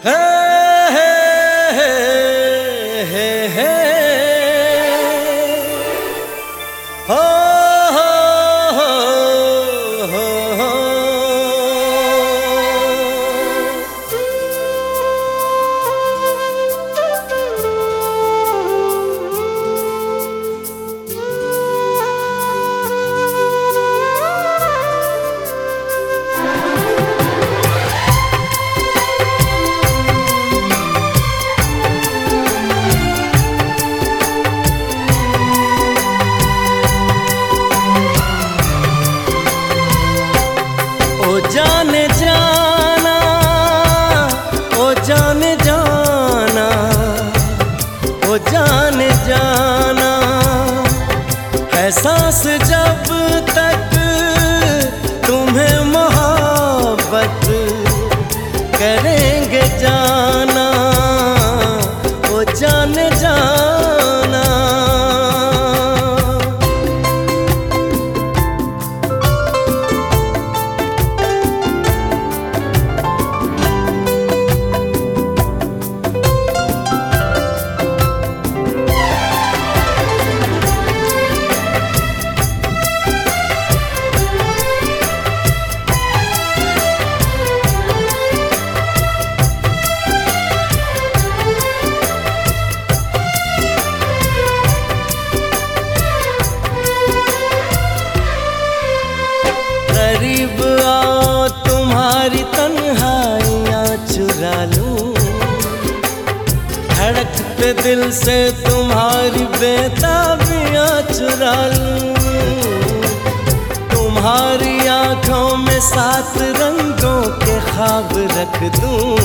Hey! करेंगे जाना वो जान जाना। तुम्हारी तन्हाइयाँ चुरा लूँ धड़कते दिल से तुम्हारी बेताबियाँ चुरा लूँ तुम्हारी आँखों में सात रंगों के ख्वाब रख दूँ।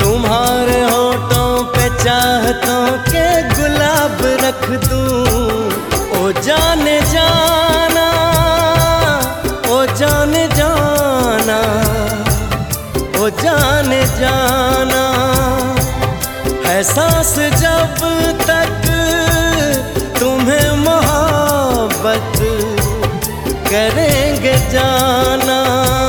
तुम्हारे होठों जाने जाना है सांस जब तक तुम्हें मोहब्बत करेंगे जाना।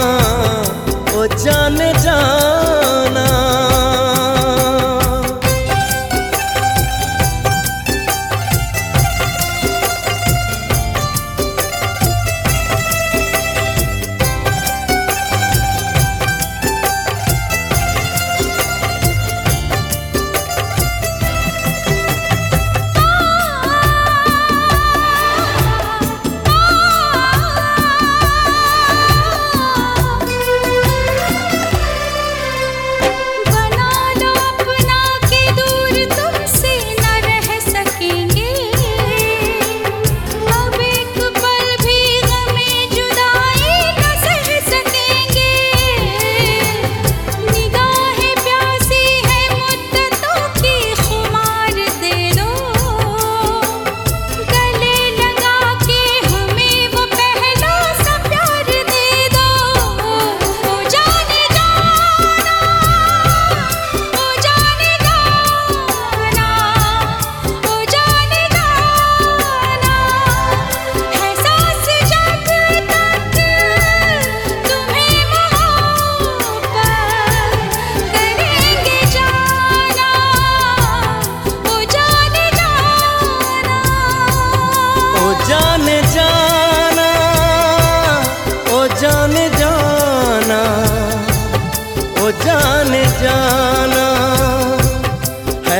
जाने जाना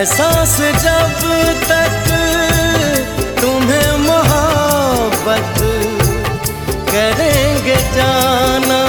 सांस जब तक तुम्हें मोहब्बत करेंगे जाना।